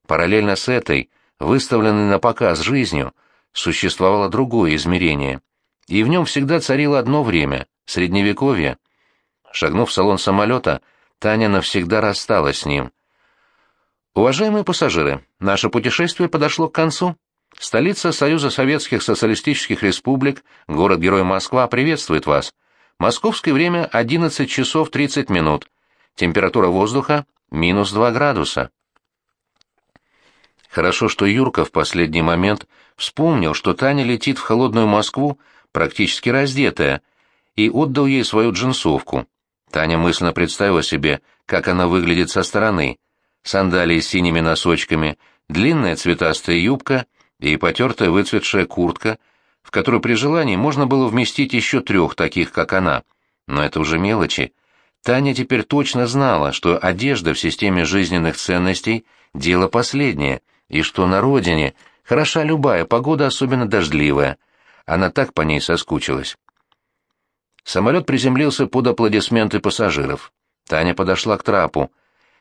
Параллельно с этой, выставленной на показ жизнью, существовало другое измерение — и в нем всегда царило одно время — средневековье. Шагнув в салон самолета, Таня навсегда рассталась с ним. Уважаемые пассажиры, наше путешествие подошло к концу. Столица Союза Советских Социалистических Республик, город-герой Москва, приветствует вас. Московское время 11 часов 30 минут. Температура воздуха минус 2 градуса. Хорошо, что Юрка в последний момент вспомнил, что Таня летит в холодную Москву практически раздетая, и отдал ей свою джинсовку. Таня мысленно представила себе, как она выглядит со стороны. Сандалии с синими носочками, длинная цветастая юбка и потертая выцветшая куртка, в которую при желании можно было вместить еще трех таких, как она. Но это уже мелочи. Таня теперь точно знала, что одежда в системе жизненных ценностей – дело последнее, и что на родине хороша любая погода, особенно дождливая – она так по ней соскучилась. Самолет приземлился под аплодисменты пассажиров. Таня подошла к трапу.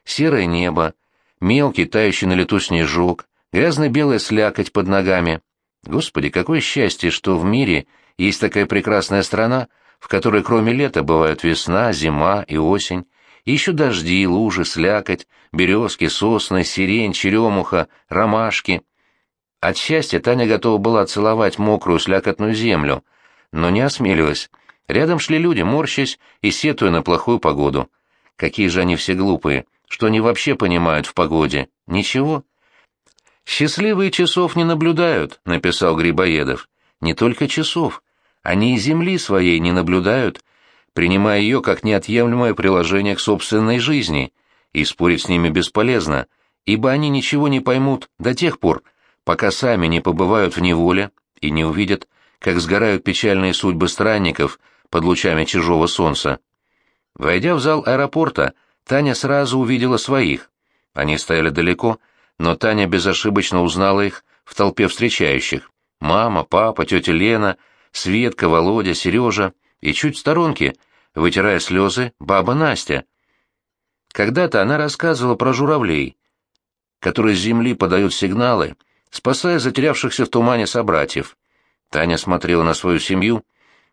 Серое небо, мелкий тающий на лету снежок, грязно-белая слякоть под ногами. Господи, какое счастье, что в мире есть такая прекрасная страна, в которой кроме лета бывают весна, зима и осень, еще дожди, лужи, слякоть, березки, сосны, сирень, черемуха, ромашки — от счастья Таня готова была целовать мокрую слякотную землю, но не осмелилась. Рядом шли люди, морщась и сетуя на плохую погоду. Какие же они все глупые, что они вообще понимают в погоде? Ничего. «Счастливые часов не наблюдают», — написал Грибоедов. «Не только часов. Они и земли своей не наблюдают, принимая ее как неотъемлемое приложение к собственной жизни, и спорить с ними бесполезно, ибо они ничего не поймут до тех пор, пока сами не побывают в неволе и не увидят, как сгорают печальные судьбы странников под лучами чужого солнца. Войдя в зал аэропорта, Таня сразу увидела своих. Они стояли далеко, но Таня безошибочно узнала их в толпе встречающих. Мама, папа, тетя Лена, Светка, Володя, Сережа и чуть в сторонке, вытирая слезы, баба Настя. Когда-то она рассказывала про журавлей, которые с земли подают сигналы, спасая затерявшихся в тумане собратьев. Таня смотрела на свою семью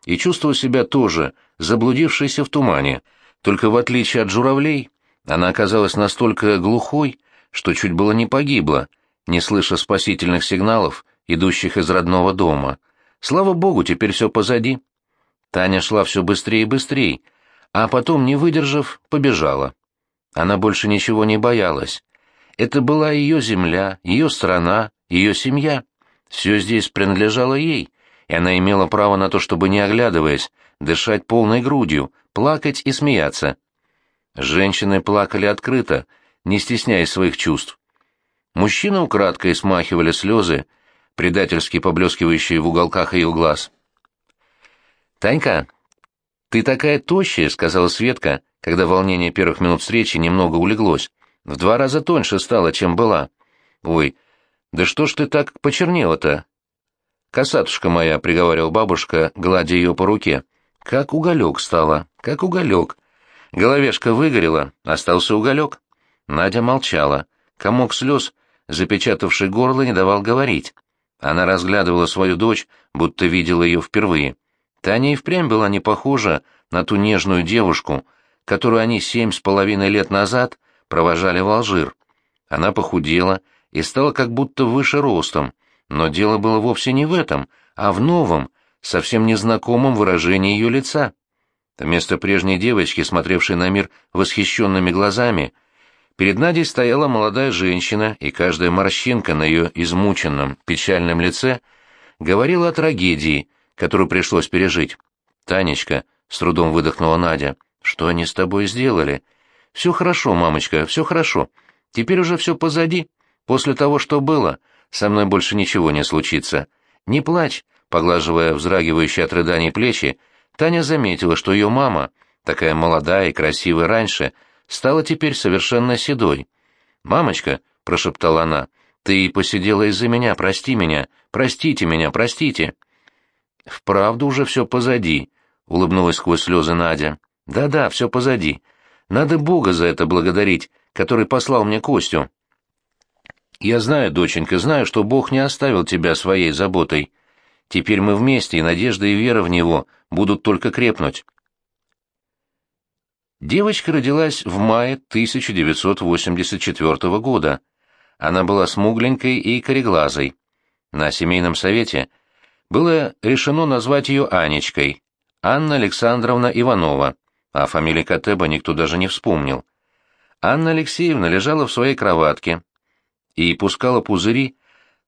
и чувствовала себя тоже заблудившейся в тумане, только в отличие от журавлей, Она оказалась настолько глухой, что чуть было не погибла, не слыша спасительных сигналов, идущих из родного дома. Слава богу, теперь все позади. Таня шла все быстрее и быстрее, а потом, не выдержав, побежала. Она больше ничего не боялась. Это была ее земля, ее страна, ее семья. Все здесь принадлежало ей, и она имела право на то, чтобы, не оглядываясь, дышать полной грудью, плакать и смеяться. Женщины плакали открыто, не стесняясь своих чувств. Мужчины украдкой смахивали слезы, предательски поблескивающие в уголках ее глаз. «Танька, ты такая тощая», — сказала Светка, когда волнение первых минут встречи немного улеглось. «В два раза тоньше стала, чем была». «Ой, да что ж ты так почернела-то?» «Косатушка моя», — приговаривала бабушка, гладя ее по руке. «Как уголек стала, как уголек». Головешка выгорела, остался уголек. Надя молчала. Комок слез, запечатавший горло, не давал говорить. Она разглядывала свою дочь, будто видела ее впервые. Таня и впрямь была не похожа на ту нежную девушку, которую они семь с половиной лет назад провожали в Алжир. Она похудела и стала как будто выше ростом, но дело было вовсе не в этом, а в новом, совсем незнакомом выражении ее лица. Вместо прежней девочки, смотревшей на мир восхищенными глазами, Перед Надей стояла молодая женщина, и каждая морщинка на ее измученном, печальном лице говорила о трагедии, которую пришлось пережить. «Танечка», — с трудом выдохнула Надя, — «что они с тобой сделали?» «Все хорошо, мамочка, все хорошо. Теперь уже все позади. После того, что было, со мной больше ничего не случится. Не плачь», — поглаживая вздрагивающие от рыданий плечи, Таня заметила, что ее мама, такая молодая и красивая раньше, — стала теперь совершенно седой. «Мамочка», — прошептала она, — «ты посидела из-за меня, прости меня, простите меня, простите». «Вправду уже все позади», — улыбнулась сквозь слезы Надя. «Да-да, все позади. Надо Бога за это благодарить, который послал мне Костю». «Я знаю, доченька, знаю, что Бог не оставил тебя своей заботой. Теперь мы вместе, и надежда и вера в Него будут только крепнуть. Девочка родилась в мае 1984 года. Она была смугленькой и кореглазой. На семейном совете было решено назвать ее Анечкой, Анна Александровна Иванова, а фамилии Катеба никто даже не вспомнил. Анна Алексеевна лежала в своей кроватке и пускала пузыри,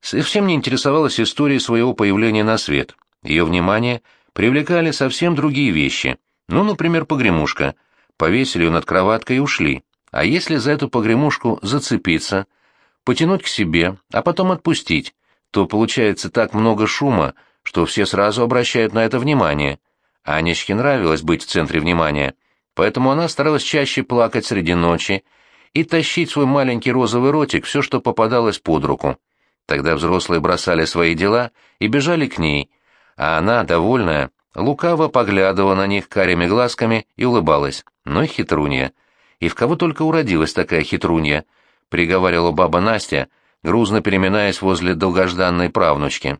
совсем не интересовалась историей своего появления на свет. Ее внимание привлекали совсем другие вещи, ну, например, погремушка — повесили ее над кроваткой и ушли. А если за эту погремушку зацепиться, потянуть к себе, а потом отпустить, то получается так много шума, что все сразу обращают на это внимание. Анечке нравилось быть в центре внимания, поэтому она старалась чаще плакать среди ночи и тащить свой маленький розовый ротик все, что попадалось под руку. Тогда взрослые бросали свои дела и бежали к ней, а она, довольная, лукаво поглядывала на них карими глазками и улыбалась. Ну и хитрунья. И в кого только уродилась такая хитрунья, приговаривала баба Настя, грузно переминаясь возле долгожданной правнучки.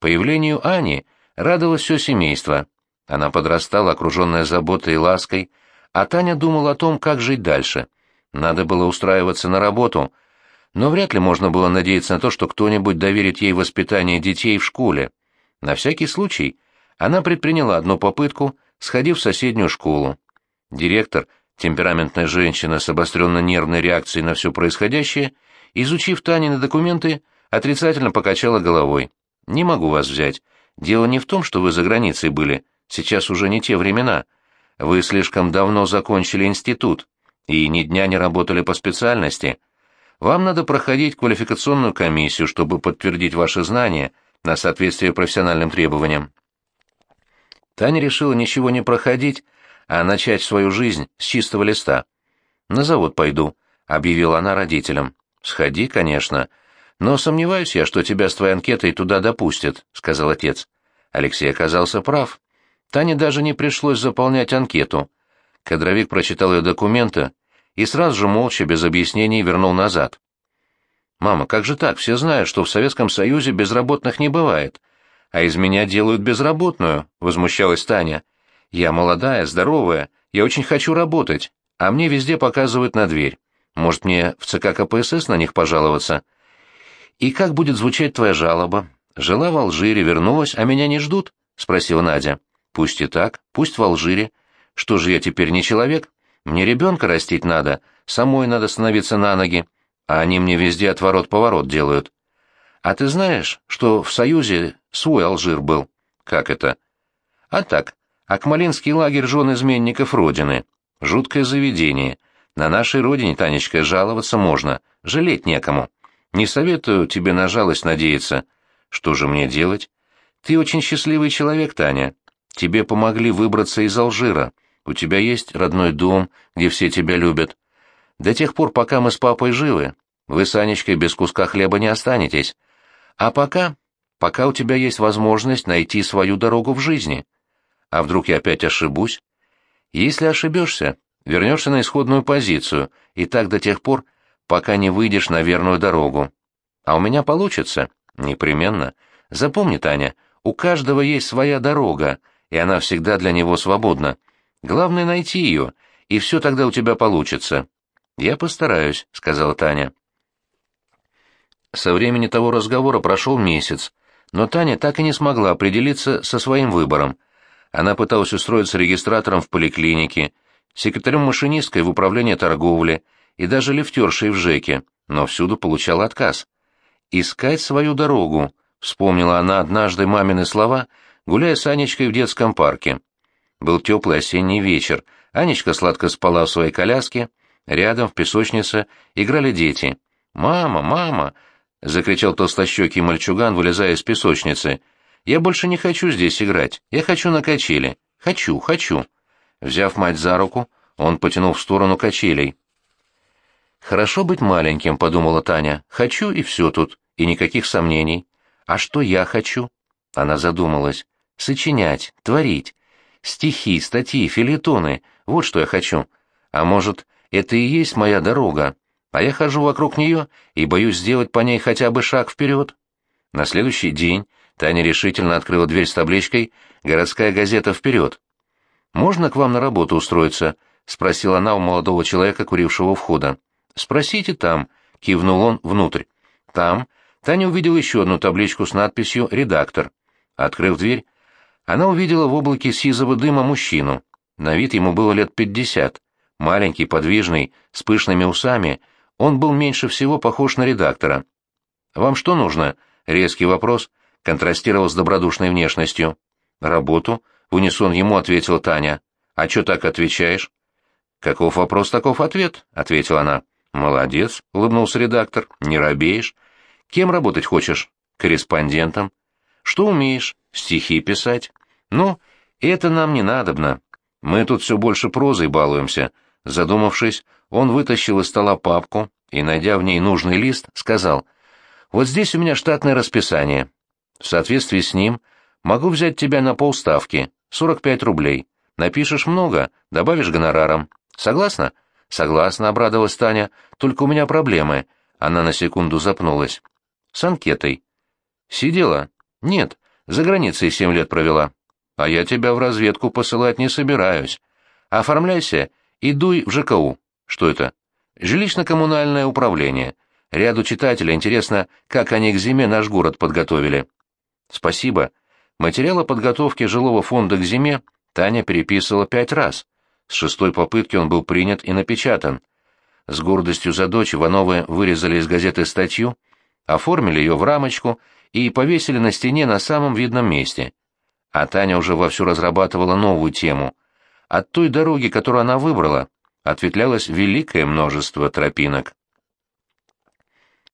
Появлению Ани радовалось все семейство. Она подрастала, окруженная заботой и лаской, а Таня думала о том, как жить дальше. Надо было устраиваться на работу, но вряд ли можно было надеяться на то, что кто-нибудь доверит ей воспитание детей в школе. На всякий случай она предприняла одну попытку, сходив в соседнюю школу. Директор, темпераментная женщина с обостренно-нервной реакцией на все происходящее, изучив Танины документы, отрицательно покачала головой. «Не могу вас взять. Дело не в том, что вы за границей были. Сейчас уже не те времена. Вы слишком давно закончили институт и ни дня не работали по специальности. Вам надо проходить квалификационную комиссию, чтобы подтвердить ваши знания на соответствие профессиональным требованиям». Таня решила ничего не проходить, а начать свою жизнь с чистого листа. «На завод пойду», — объявила она родителям. «Сходи, конечно. Но сомневаюсь я, что тебя с твоей анкетой туда допустят», — сказал отец. Алексей оказался прав. Тане даже не пришлось заполнять анкету. Кадровик прочитал ее документы и сразу же молча, без объяснений, вернул назад. «Мама, как же так? Все знают, что в Советском Союзе безработных не бывает. А из меня делают безработную», — возмущалась Таня. Я молодая, здоровая, я очень хочу работать, а мне везде показывают на дверь. Может, мне в ЦК КПСС на них пожаловаться? И как будет звучать твоя жалоба? Жила в Алжире, вернулась, а меня не ждут? Спросила Надя. Пусть и так, пусть в Алжире. Что же я теперь не человек? Мне ребенка растить надо, самой надо становиться на ноги, а они мне везде отворот-поворот делают. А ты знаешь, что в Союзе свой Алжир был? Как это? А так, Акмалинский лагерь жен изменников Родины. Жуткое заведение. На нашей родине, Танечка, жаловаться можно, жалеть некому. Не советую тебе на жалость надеяться. Что же мне делать? Ты очень счастливый человек, Таня. Тебе помогли выбраться из Алжира. У тебя есть родной дом, где все тебя любят. До тех пор, пока мы с папой живы, вы с Анечкой без куска хлеба не останетесь. А пока, пока у тебя есть возможность найти свою дорогу в жизни. А вдруг я опять ошибусь? Если ошибешься, вернешься на исходную позицию, и так до тех пор, пока не выйдешь на верную дорогу. А у меня получится? Непременно. Запомни, Таня, у каждого есть своя дорога, и она всегда для него свободна. Главное — найти ее, и все тогда у тебя получится. «Я постараюсь», — сказала Таня. Со времени того разговора прошел месяц, но Таня так и не смогла определиться со своим выбором. Она пыталась устроиться регистратором в поликлинике, секретарем-машинисткой в управлении торговли и даже лифтершей в ЖЭКе, но всюду получала отказ. «Искать свою дорогу», — вспомнила она однажды мамины слова, гуляя с Анечкой в детском парке. Был теплый осенний вечер, Анечка сладко спала в своей коляске, рядом в песочнице играли дети. «Мама, мама!» — закричал толстощекий мальчуган, вылезая из песочницы. «Я больше не хочу здесь играть. Я хочу на качели. Хочу, хочу». Взяв мать за руку, он потянул в сторону качелей. «Хорошо быть маленьким», — подумала Таня. «Хочу, и все тут, и никаких сомнений. А что я хочу?» Она задумалась. «Сочинять, творить. Стихи, статьи, филитоны. Вот что я хочу. А может, это и есть моя дорога, а я хожу вокруг нее и боюсь сделать по ней хотя бы шаг вперед?» На следующий день Таня решительно открыла дверь с табличкой «Городская газета вперед». «Можно к вам на работу устроиться?» — спросила она у молодого человека, курившего у входа. «Спросите там», — кивнул он внутрь. Там Таня увидела еще одну табличку с надписью «Редактор». Открыв дверь, она увидела в облаке сизого дыма мужчину. На вид ему было лет пятьдесят. Маленький, подвижный, с пышными усами, он был меньше всего похож на редактора. «Вам что нужно?» — резкий вопрос контрастировал с добродушной внешностью. «Работу?» — в унисон ему ответила Таня. «А чё так отвечаешь?» «Каков вопрос, таков ответ», — ответила она. «Молодец», — улыбнулся редактор, — «не робеешь. Кем работать хочешь?» «Корреспондентом». «Что умеешь?» «Стихи писать». «Ну, это нам не надобно. Мы тут все больше прозой балуемся». Задумавшись, он вытащил из стола папку и, найдя в ней нужный лист, сказал, «Вот здесь у меня штатное расписание. В соответствии с ним могу взять тебя на полставки, 45 рублей. Напишешь много, добавишь гонораром. Согласна?» «Согласна», — обрадовалась Таня, — «только у меня проблемы». Она на секунду запнулась. «С анкетой». «Сидела?» «Нет, за границей семь лет провела». «А я тебя в разведку посылать не собираюсь. Оформляйся и дуй в ЖКУ». «Что это?» «Жилищно-коммунальное управление. Ряду читателей интересно, как они к зиме наш город подготовили». «Спасибо. Материалы подготовки жилого фонда к зиме Таня переписывала пять раз. С шестой попытки он был принят и напечатан. С гордостью за дочь Ивановы вырезали из газеты статью, оформили ее в рамочку и повесили на стене на самом видном месте. А Таня уже вовсю разрабатывала новую тему. От той дороги, которую она выбрала, ответвлялось великое множество тропинок.